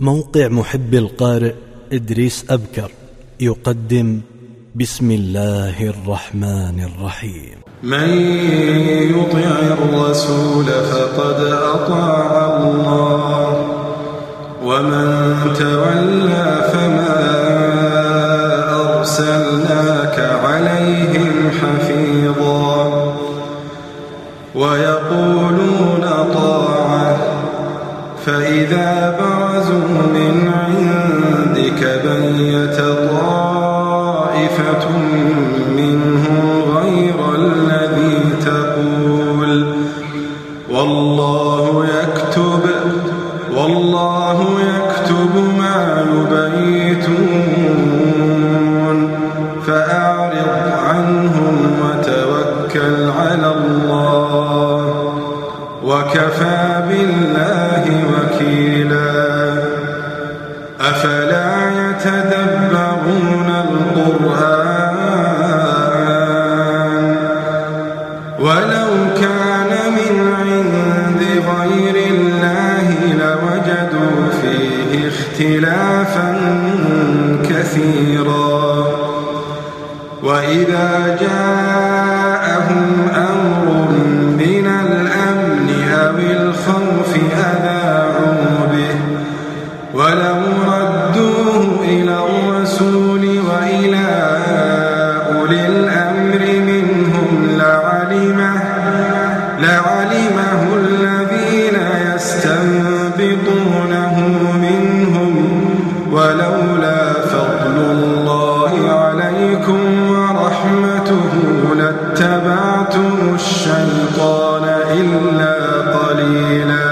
موقع محب القارئ إدريس أبكر يقدم بسم الله الرحمن الرحيم. من يطع الرسول فقد أطاع الله ومن تولى فما أرسلناك عليهم حفيظا. ويقولون فإذا برزوا من عندك بيت طائفة منهم غير الذي تقول والله يكتب والله يكتب ما يبيتون فأعرض عنهم وتوكل على الله وكفى بالله وكيلا. أفلا يتدبرون القرآن؟ ولو كان من عند غير الله لوجدوا فيه اختلافا كثيرا. وإذا جاءهم أمر الأمر منهم لعلمه, لعلمه الذين يستنبطونه منهم ولولا فضل الله عليكم ورحمته لاتبعتم الشيطان إلا قليلا.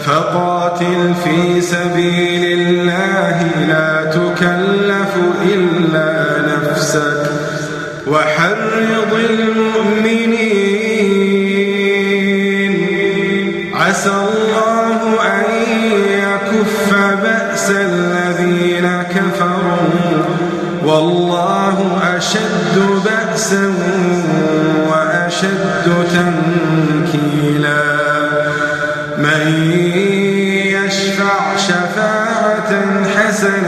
فقاتل في سبيل الله لا تكلف إلا نفسك. وحرض المؤمنين. عسى الله أن يكف بأس الذين كفروا. والله أشد بأسا وأشد تنكيلا. من يشفع شفاعة حسنة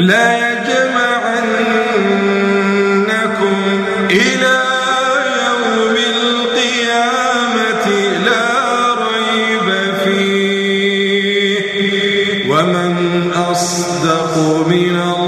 لا يجمعنكم إلى يوم القيامة لا ريب فيه. ومن أصدق من الله